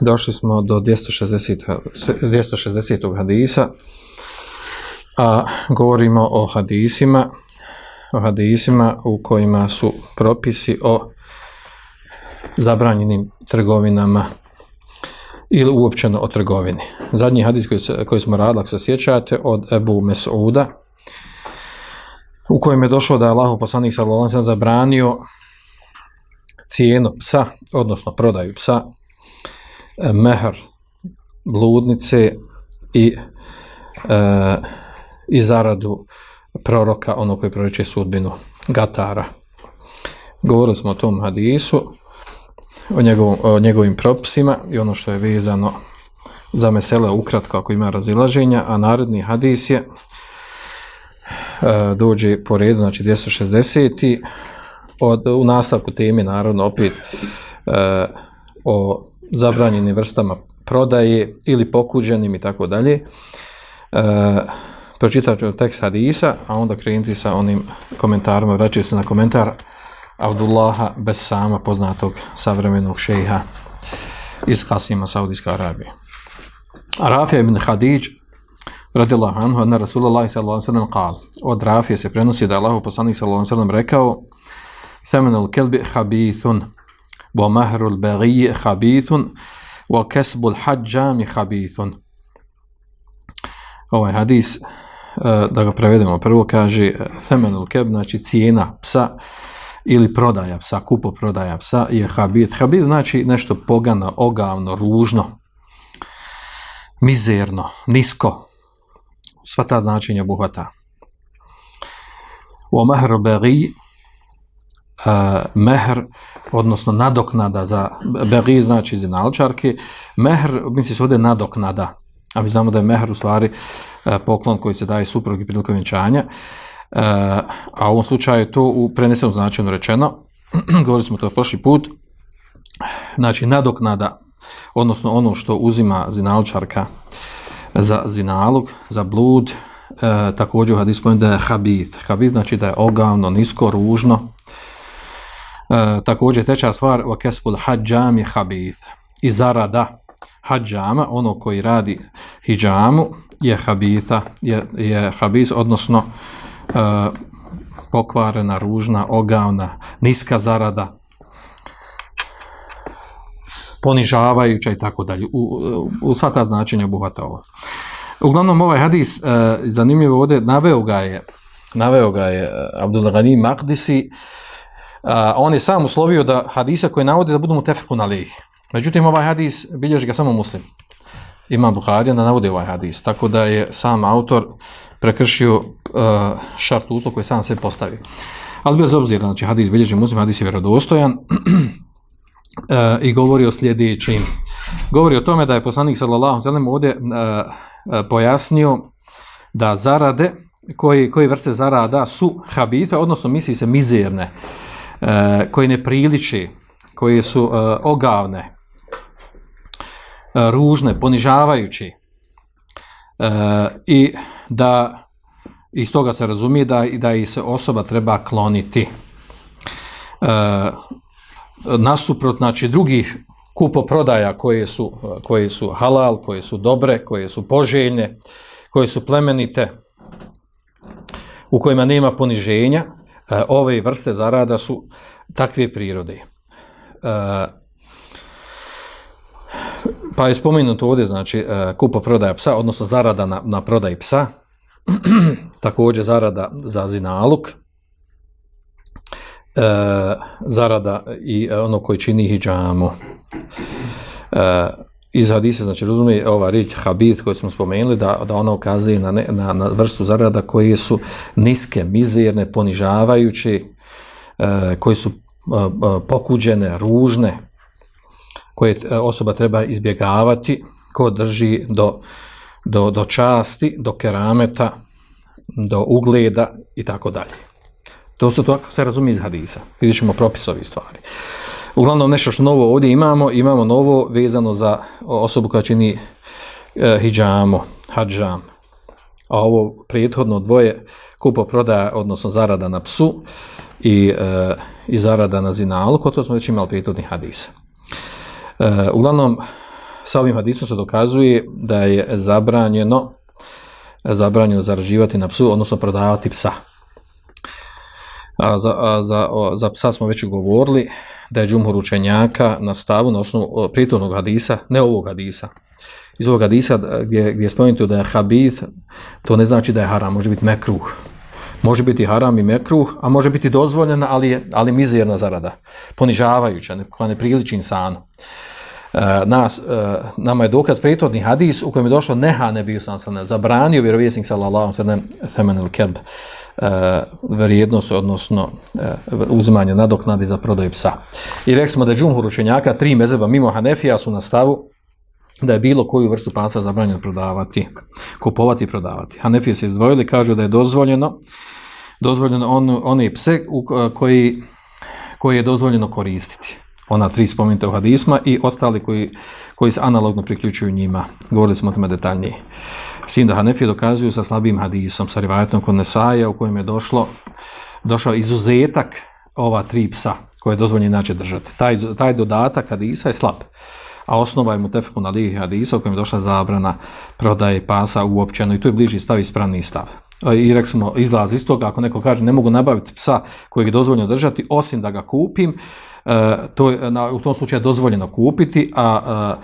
došli smo do 260. 260. hadisa, a govorimo o hadisima, o hadisima u kojima su propisi o zabranjenim trgovinama ili uopćeno o trgovini. Zadnji hadis koji, se, koji smo radili, ako se sjećate, od Ebu Mesuda, u kojem je došlo da je Allah poslanik sallallahu alejhi zabranio cijenu psa, odnosno prodaju psa, E, mehr bludnice i e, i zaradu proroka, ono koji proriče sudbinu Gatara. Govorili smo o tom hadisu, o, njegov, o njegovim propisima i ono što je vezano za mesele ukratko ako ima razilaženja, a narodni hadis je e, dođe po redu, znači 260. Od, u nastavku teme, naravno, opet e, o zabranjenim vrstama prodaje ili pokuđenim i tako dalje. E, pročitat ću tekst hadisa, a onda krenuti sa onim komentarima, vraćaju se na komentar Abdullaha Besama, poznatog savremenog šeha iz Kasima, Saudijska Arabija. Rafija ibn Hadidž radijallahu anhu, anna Rasulullah sallallahu sallam qal od Rafije se prenosi da je poslanik sallallahu sallam rekao semenul kelbi habithun, ومهر البغي خبيث وكسب الحجام خبيث ovaj hadis eh, da ga prevedemo prvo kaže eh, themenul keb znači cijena psa ili prodaja psa kupo prodaja psa je habit. Habit znači nešto pogano ogavno ružno mizerno nisko sva ta značenja obuhvata. wa mahrul baghi uh, mehr, odnosno nadoknada za begi, znači zinalčarke, mehr, misli se ovdje nadoknada, a mi znamo da je mehr u stvari uh, poklon koji se daje suprugi prilikom vjenčanja, uh, a u ovom slučaju to u prenesenom značajno rečeno, govorili smo to prošli put, znači nadoknada, odnosno ono što uzima zinalčarka za zinalog, za blud, e, također u hadisu da je habith. Habith znači da je ogavno, nisko, ružno, E, također treća stvar wa kasbul hajjami habith i zarada hađama, ono koji radi hijjamu je habitha je, je habis odnosno e, pokvarena ružna ogavna niska zarada ponižavajuća i tako dalje. U, u, u sva ta značenja obuhvata ovo. Uglavnom ovaj hadis e, zanimljivo ovdje naveo ga je naveo ga je e, Abdul Ghani Maqdisi a, on je sam uslovio da hadisa koje navodi da budu mu tefekun na. Međutim, ovaj hadis bilježi ga samo muslim. Imam Buharija da navodi ovaj hadis. Tako da je sam autor prekršio uh, šart uslov koji sam se postavio. Ali bez obzira, znači hadis bilježi muslim, hadis je vjerodostojan uh, i govori o sljedećim. Govori o tome da je poslanik sallallahu sallam ovdje uh, pojasnio da zarade, koji, koji vrste zarada su habite, odnosno misli se mizerne. E, koje ne priliči, koje su e, ogavne, e, ružne, ponižavajući i da iz toga se razumije da, da i se osoba treba kloniti. Uh, nasuprot, znači, drugih kupoprodaja koje su, koje su halal, koje su dobre, koje su poželjne, koje su plemenite, u kojima nema poniženja, E, ove vrste zarada su takve prirode. E, pa je spomenuto ovdje, znači, e, kupa prodaja psa, odnosno zarada na, na prodaj psa, također zarada za zinaluk, e, zarada i ono koji čini hijjamu. E, iz hadisa, znači razumije ova riječ habit koju smo spomenuli, da, da ona ukazuje na, ne, na, na vrstu zarada koje su niske, mizerne, ponižavajuće, e, koje su e, e pokuđene, ružne, koje e, osoba treba izbjegavati ko drži do, do, do časti, do kerameta, do ugleda i tako dalje. To su to ako se razumije iz hadisa. Vidjet ćemo propisovi stvari. Uglavnom nešto što novo ovdje imamo, imamo novo vezano za osobu koja čini e, hijjamo, hađam. A ovo prethodno dvoje kupo prodaja, odnosno zarada na psu i, e, i zarada na zinalu, ko to smo već imali prethodni hadisa. E, uglavnom, sa ovim hadisom se dokazuje da je zabranjeno zabranjeno zaraživati na psu, odnosno prodavati psa. A za, a za, o, za sad smo već govorili da je džumhur učenjaka na stavu na osnovu pritornog hadisa, ne ovog hadisa. Iz ovog hadisa e, gdje, gdje je spomenuto da je habit, to ne znači da je haram, može biti mekruh. Može biti haram i mekruh, a može biti dozvoljena, ali, ali mizerna zarada, ponižavajuća, koja ne priliči insanu. Eh, nas, uh, nama je dokaz prijetodni hadis u kojem je došlo neha ne bio sam sam zabranio vjerovjesnik sallallahu sallam semen il kelb uh, vrijednost, odnosno uh, uzimanje nadoknadi za prodaju psa. I rekli smo da je džumhur učenjaka, tri mezeba mimo Hanefija su na stavu da je bilo koju vrstu pasa zabranjeno prodavati, kupovati i prodavati. Hanefije se izdvojili, kažu da je dozvoljeno dozvoljeno on, one pse u, koji, koji je dozvoljeno koristiti ona tri spomenuta u hadisma i ostali koji, koji se analogno priključuju njima. Govorili smo o tome detaljnije. Sinda Hanefi dokazuju sa slabim hadisom, sa rivajetom kod Nesaja, u kojem je došlo, došao izuzetak ova tri psa koje je dozvoljeno inače držati. Taj, taj dodatak hadisa je slab. A osnova je mu tefeku na lih hadisa u kojem je došla zabrana prodaje pasa uopćeno i tu je bliži stav ispravni stav. I rekli smo, izlaz iz toga, ako neko kaže ne mogu nabaviti psa kojeg je dozvoljeno držati, osim da ga kupim, e, to je na, u tom slučaju dozvoljeno kupiti, a, a,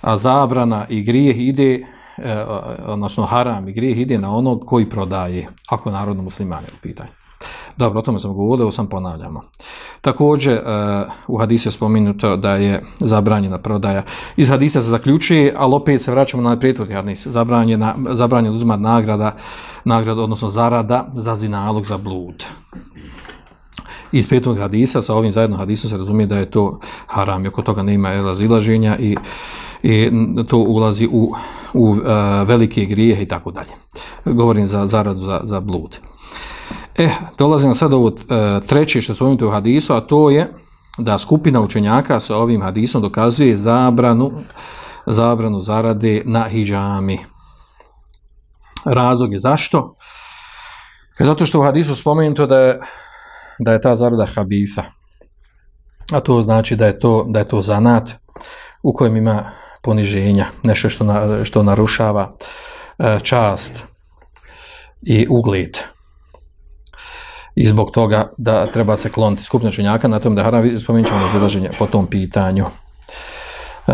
a zabrana i grijeh ide, e, odnosno haram i grijeh ide na onog koji prodaje, ako narodno muslimane u pitanju. Dobro, o tome sam govorio, ovo sam ponavljamo. Također, uh, u hadisu je spominuto da je zabranjena prodaja. Iz hadisa se zaključuje, ali opet se vraćamo na prijetod hadis. Zabranjena, zabranjena uzimati nagrada, nagrada, odnosno zarada za zinalog za blud iz petog hadisa, sa ovim zajedno hadisom se razumije da je to haram, oko toga nema razilaženja i, i to ulazi u, u uh, velike grijehe i tako dalje. Govorim za zaradu za, za blud. E, dolazim sad ovo e, treće što spomenuti u hadisu, a to je da skupina učenjaka sa ovim hadisom dokazuje zabranu zabranu zarade na hijjami. Razlog je zašto? E, zato što u hadisu spomenuto da je da je ta zarada habitha. A to znači da je to, da je to zanat u kojem ima poniženja, nešto što, na, što narušava e, čast i ugled. I zbog toga da treba se kloniti skupna činjaka na tom da haram spomenut ćemo razilaženje po tom pitanju. E,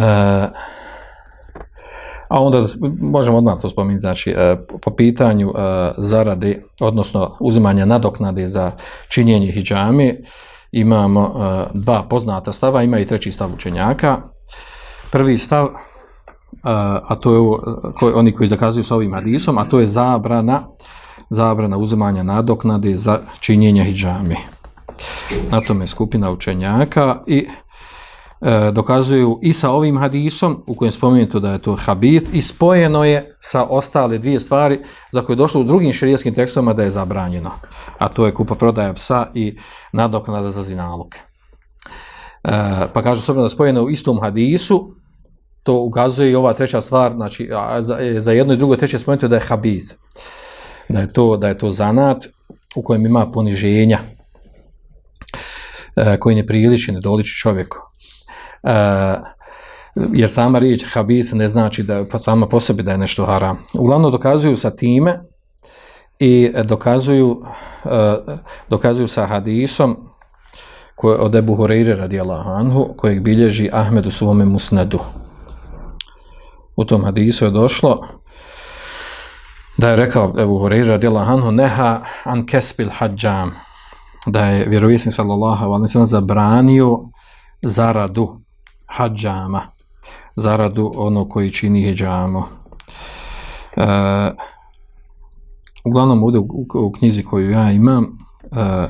A onda možemo odmah to spomenuti, znači e, po pitanju e, zarade, odnosno uzimanja nadoknade za činjenje hijjame, imamo e, dva poznata stava, ima i treći stav učenjaka. Prvi stav, e, a to je ovo, e, oni koji zakazuju sa ovim hadisom, a to je zabrana, zabrana uzimanja nadoknade za činjenje hijjami. Na tome skupina učenjaka i e, dokazuju i sa ovim hadisom u kojem spomenuto da je to habit i spojeno je sa ostale dvije stvari za koje je došlo u drugim širijskim tekstovima da je zabranjeno. A to je kupa prodaja psa i nadoknada za zinaluke. E, pa kaže sobno da spojeno u istom hadisu, to ukazuje i ova treća stvar, znači za, za jedno i drugo treće spomenuto da je habit. Da je to, da je to zanat u kojem ima poniženja e, koji ne priliči, ne doliči čovjeku. E, jer sama riječ habit ne znači da pa sama po sebi da je nešto haram. Uglavnom dokazuju sa time i dokazuju, e, dokazuju sa hadisom koje od Ebu Hureyre radijallahu anhu kojeg bilježi Ahmed u svome musnadu. U tom hadisu je došlo da je rekao Ebu Hureyre radila Hanhu neha an kespil hađam da je vjerovisnik sallallahu alaihi sallam zabranio zaradu hađama, zaradu ono koji čini hijđamo. E, uglavnom ovdje u, u, u knjizi koju ja imam, e,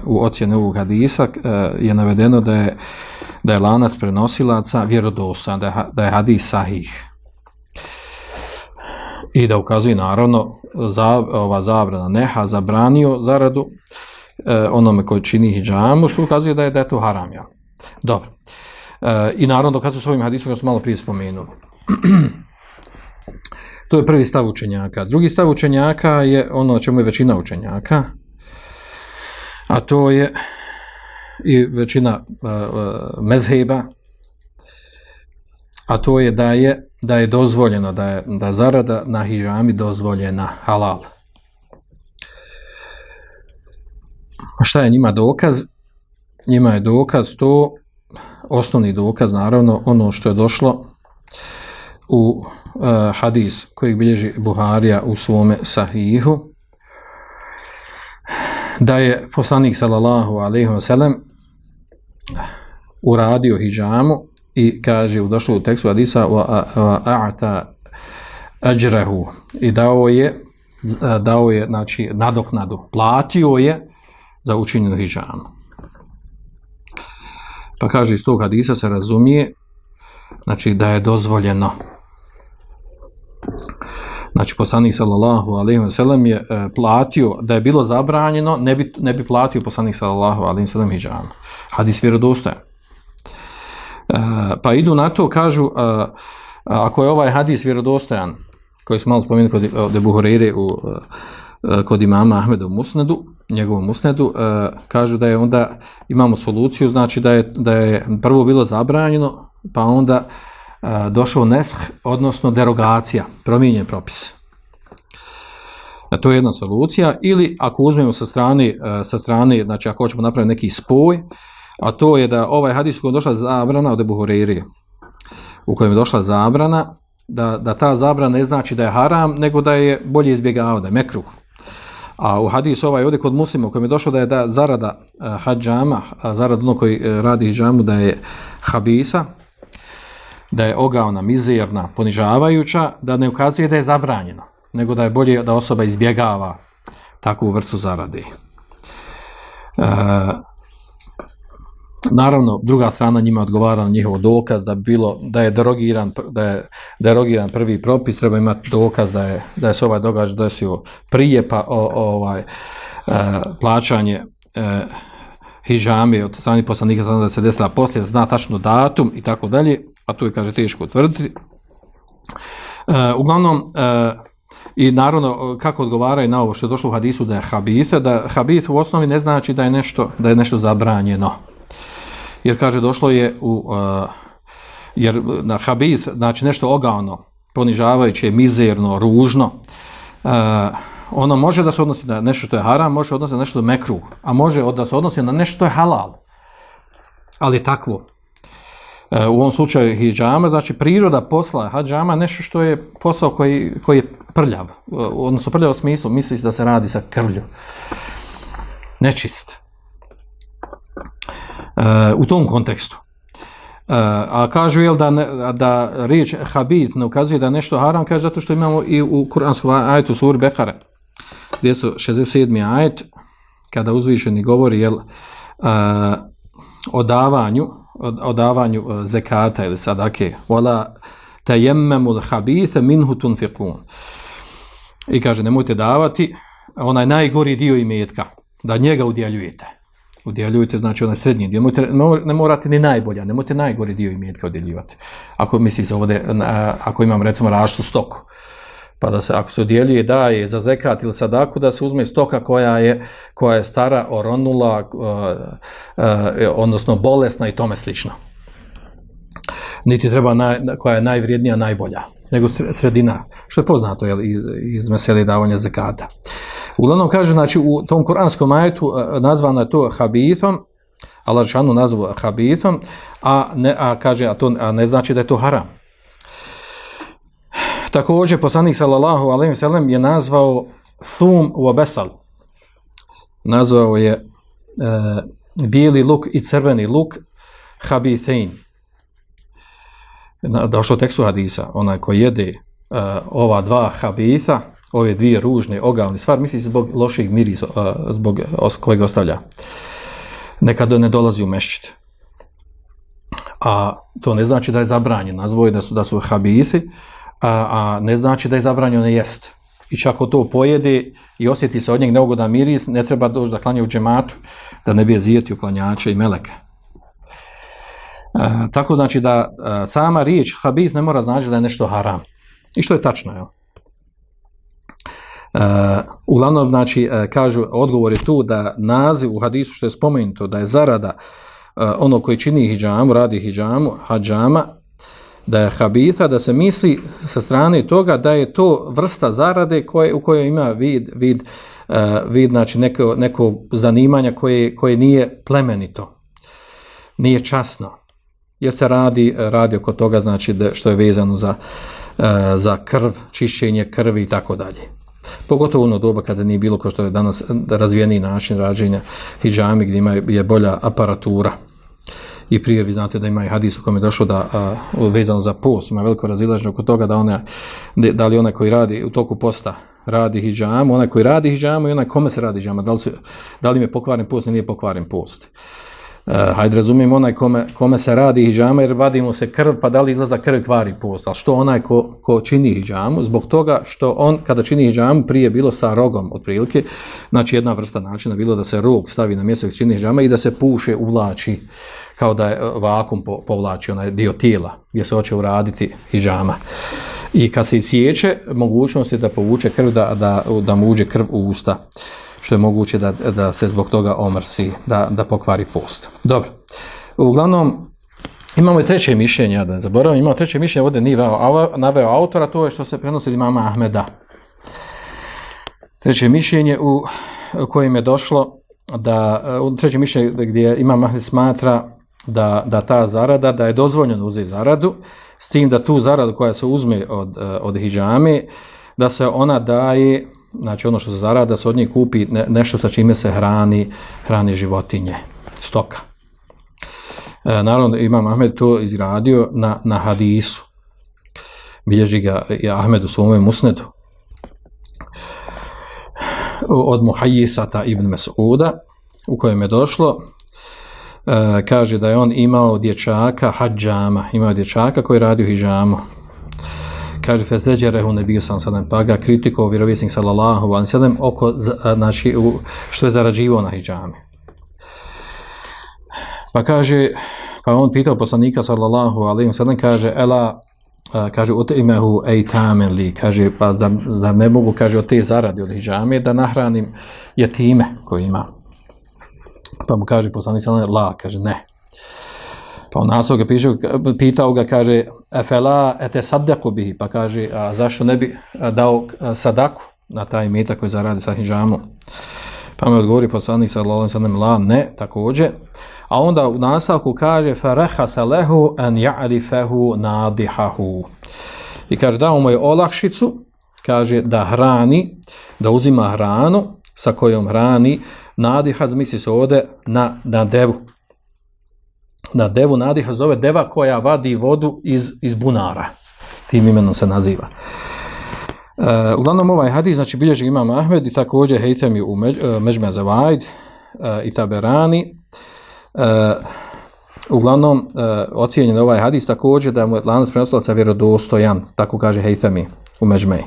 u ocjeni ovog hadisa e, je navedeno da je, da je lanac prenosilaca vjerodostan, da je, da je hadis sahih. I da ukazuje naravno za, ova zabrana neha zabranio zaradu e, onome koji čini hijjamu, što ukazuje da je, da je to haram. Ja. Dobro. E, I naravno dokazuje s ovim hadisom koji smo malo prije spomenuli. to je prvi stav učenjaka. Drugi stav učenjaka je ono čemu je većina učenjaka, a to je i većina uh, uh, mezheba, a to je da je da je dozvoljeno da je da zarada na hijami dozvoljena halal. A šta je njima dokaz? Njima je dokaz to osnovni dokaz naravno ono što je došlo u uh, hadis koji bilježi Buharija u svome sahihu da je poslanik sallallahu alejhi ve sellem uradio hijamu i kaže u došlo u tekstu hadisa wa a'ta ajrahu i dao je dao je znači nadoknadu platio je za učinjenu hidžamu pa kaže iz tog hadisa se razumije znači da je dozvoljeno Znači, poslanik sallallahu alaihi wa sallam je e, platio, da je bilo zabranjeno, ne bi, ne bi platio poslanik sallallahu alaihi wa sallam hijjama. Hadis vjerodostojan. Eh, pa idu na to, kažu, eh, ako je ovaj hadis vjerodostojan, koji smo malo spomenuli kod, eh, kod Ebu Horeire u, kod imama Ahmeda u Musnedu, njegovom Musnedu, e, kažu da je onda, imamo soluciju, znači da je, da je prvo bilo zabranjeno, pa onda došao nesh, odnosno derogacija, promijenjen propis. E, to je jedna solucija. Ili ako uzmemo sa strane, sa strane, znači ako hoćemo napraviti neki spoj, a to je da ovaj hadis u kojem došla zabrana od Ebu Horeirije, u kojem je došla zabrana, da, da ta zabrana ne znači da je haram, nego da je bolje izbjegao, da je mekruh. A u hadisu ovaj ovdje kod muslima u kojem je došlo da je da zarada eh, uh, hađama, zarada ono koji eh, radi hađamu da je habisa, da je ogavna, mizerna, ponižavajuća, da ne ukazuje da je zabranjeno, nego da je bolje da osoba izbjegava takvu vrstu zarade. Uh, naravno, druga strana njima odgovara na njihov dokaz da bilo da je derogiran, da je derogiran prvi propis, treba imati dokaz da je, da je se ovaj događaj desio prije, pa o, ovaj, e, plaćanje e, hijjami od strani poslanika da se desila poslije, zna tačno datum i tako dalje, a to je, kaže, teško utvrditi. E, uglavnom, e, i naravno, kako odgovaraju na ovo što je došlo u hadisu da je habith, da habith u osnovi ne znači da je nešto, da je nešto zabranjeno. Jer, kaže, došlo je u... uh, jer na habis znači nešto ogavno, ponižavajuće, mizerno, ružno, uh, ono može da se odnosi na nešto što je haram, može odnosi na nešto mekru, a može da se odnosi na nešto što je halal. Ali takvo. uh, u ovom slučaju hijjama, znači priroda posla hijjama nešto što je posao koji, koji je prljav, uh, odnosno prljav u smislu, misli da se radi sa krvlju. Nečist. Eh, u tom kontekstu. E, a kažu jel da, da riječ habit ne ukazuje da nešto haram, kaže zato što imamo i u kuranskom ajetu suri Bekare, gdje su 67. ajet, kada uzvišeni govori jel, uh, o davanju, o, o davanju zekata ili sadake, wala tajemmemu l'habitha minhu tunfiqun. I kaže, nemojte davati onaj najgori dio imetka, da njega udjeljujete. Udjeljujete, znači onaj srednji dio. Nemojte, ne morate ni najbolja, nemojte najgori dio imetka udjeljivati. Ako mislite ovdje, ako imam recimo raštu stoku, pa da se ako se udjeljuje daje za zekat ili sadaku da se uzme stoka koja je koja je stara oronula uh, uh, odnosno bolesna i tome slično niti treba naj, koja je najvrijednija najbolja nego sredina što je poznato je iz, iz meseli davanja zekata uglavnom kaže znači u tom kuranskom ajetu e, e, nazvano je to habithom Allah Žešanu nazvu habithom a ne a kaže a to a ne znači da je to haram Također, poslanik sallallahu alaihi wa sallam je nazvao thum wa besal. Nazvao je e, bijeli luk i crveni luk habithein. Došlo tekstu hadisa, onaj ko jede e, ova dva habitha, ove dvije ružne, ogavne stvari, misli zbog loših mirisa, zbog kojeg ostavlja. Nekad ne dolazi u mešćit. A to ne znači da je zabranjeno, nazvoje da su, da su habithi, a, a ne znači da je zabranjeno jest. I čak ako to pojede i osjeti se od njeg neugodan miris, ne treba doći da klanja u džematu, da ne bi je zijeti u klanjače i meleka. E, tako znači da e, sama riječ habis ne mora znači da je nešto haram. I što je tačno, jel? Uh, uglavnom, znači, uh, kažu, odgovor je tu da naziv u hadisu što je spomenuto, da je zarada uh, ono koji čini hijjamu, radi hijjamu, hađama, da je habita, da se misli sa strane toga da je to vrsta zarade koje, u kojoj ima vid, vid, uh, vid znači neko, neko zanimanja koje, koje nije plemenito, nije časno, jer se radi, radi oko toga znači da, što je vezano za, uh, za krv, čišćenje krvi i tako dalje. Pogotovo ono doba kada nije bilo kao što je danas razvijeni način rađenja hijjami gdje ima je bolja aparatura. I prije vi znate da ima i hadis u kojem je došlo da a, vezano za post, ima veliko razilaženje oko toga da ona, da li ona koji radi u toku posta radi hijjamu, ona koji radi hijjamu i ona kome se radi hijjama, da li, su, da li im je pokvaren post ili nije pokvaren post. Uh, hajde razumijem onaj kome, kome se radi hijjama jer vadimo se krv pa da li izlaza krv kvari post, ali što onaj ko, ko čini hijjamu, zbog toga što on kada čini hijjamu prije bilo sa rogom otprilike, znači jedna vrsta načina bilo da se rog stavi na mjesto gdje čini hijjama i da se puše uvlači kao da je eh, vakum po, povlači onaj dio tijela gdje se hoće uraditi hijjama. I kad se cijeće, mogućnost je da povuče krv, da, da, da mu uđe krv u usta što je moguće da, da se zbog toga omrsi, da, da pokvari post. Dobro. Uglavnom, imamo i treće mišljenje, da ne zaboravim, imamo treće mišljenje, ovdje nije naveo autora, to je što se prenosi imama Ahmeda. Treće mišljenje u, kojem je došlo da, u treće mišljenje gdje imam Ahmed smatra da, da ta zarada, da je dozvoljeno uzeti zaradu, s tim da tu zaradu koja se uzme od, eh, od hijjame, da se ona daje znači ono što se zarada, se od njih kupi ne, nešto sa čime se hrani, hrani životinje, stoka. E, naravno, Imam Ahmed to izgradio na, na hadisu. Bilježi ga i Ahmed u svome musnedu. Od Muhajisata ibn Mes'uda, u kojem je došlo, e, kaže da je on imao dječaka hađama, imao dječaka koji radi u hijjamu, kaže fezeđerehu nebiju sam sadem, pa ga kritiko vjerovjesnik sallallahu alim sallam oko, znači, u, što je zarađivao na hijjami. Pa kaže, pa on pitao poslanika sallallahu alim sallam, kaže, ela, kaže, u te imehu ejtamen li, kaže, pa za, za ne mogu, kaže, od te zaradi od hijjami, da nahranim jetime koji ima. Pa mu kaže poslanik sallallahu la, kaže, ne. Pa on nasao ga piše, pitao ga, kaže, efela ete saddeku bihi, pa kaže, a zašto ne bi dao sadaku na taj metak koji zaradi sa hijžamom? Pa mi odgovori poslanik sa lalan sa la, ne, također. A onda u nastavku kaže, faraha sa lehu en ja'rifehu nadihahu. I kaže, dao mu je olakšicu, kaže, da hrani, da uzima hranu sa kojom hrani, nadihad misli se ovde, na, na devu, na devu nadiha zove deva koja vadi vodu iz, iz bunara. Tim imenom se naziva. Uh, uglavnom ovaj hadis, znači bilježi imam Ahmed i također hejtemi u Međ, uh, Međme Zavajd e, i Taberani. Uh, uglavnom e, ocijenjen ovaj hadis također da mu je lanac prenoslaca vjerodostojan, tako kaže hejtemi u Međme. E,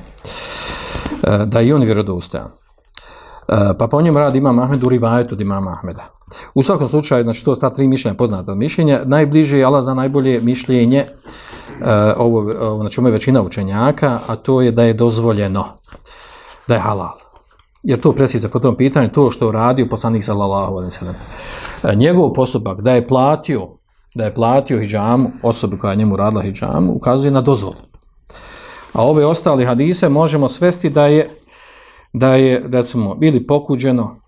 da je on vjerodostojan. Eh, pa po njemu radi imam Ahmed u rivajetu od imama Ahmeda. U svakom slučaju, znači to sta tri mišljenja, poznata mišljenja, najbliže je Allah za najbolje mišljenje, uh, ovo, ovo, znači ovo je većina učenjaka, a to je da je dozvoljeno, da je halal. Jer to presjeća po tom pitanju, to što radi poslanik sallallahu alaihi sallam. Eh, njegov postupak da je platio, da je platio hijjamu, osobi koja njemu radila hijjamu, ukazuje na dozvolu. A ove ostali hadise možemo svesti da je da je, recimo, ili pokuđeno,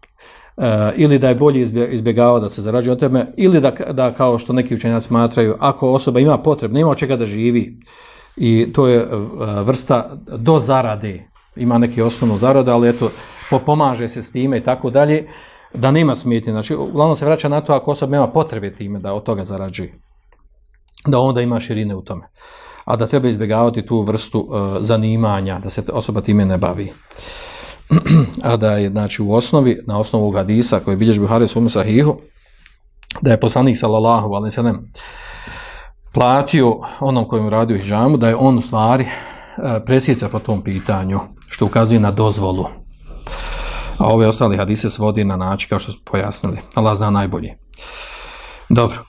uh, ili da je bolje izbjegavao da se zarađuje od teme, ili da, da kao što neki učenjaci smatraju, ako osoba ima potreb, nema od čega da živi, i to je uh, vrsta do zarade, ima neki osnovnu zaradu, ali eto, pomaže se s time i tako dalje, da nema smetnje. Znači, uglavnom se vraća na to ako osoba nema potrebe time da od toga zarađuje, da onda ima širine u tome. a da treba izbjegavati tu vrstu uh, zanimanja, da se osoba time ne bavi a da je, znači, u osnovi, na osnovu ovog hadisa koji bilješ Buhari u svome sahihu, da je poslanik sallallahu alaihi sallam platio onom kojim radio hijjamu, da je on u stvari e, presjeca po tom pitanju, što ukazuje na dozvolu. A ove ostali hadise svodi na način kao što smo pojasnili. Allah zna najbolje. Dobro.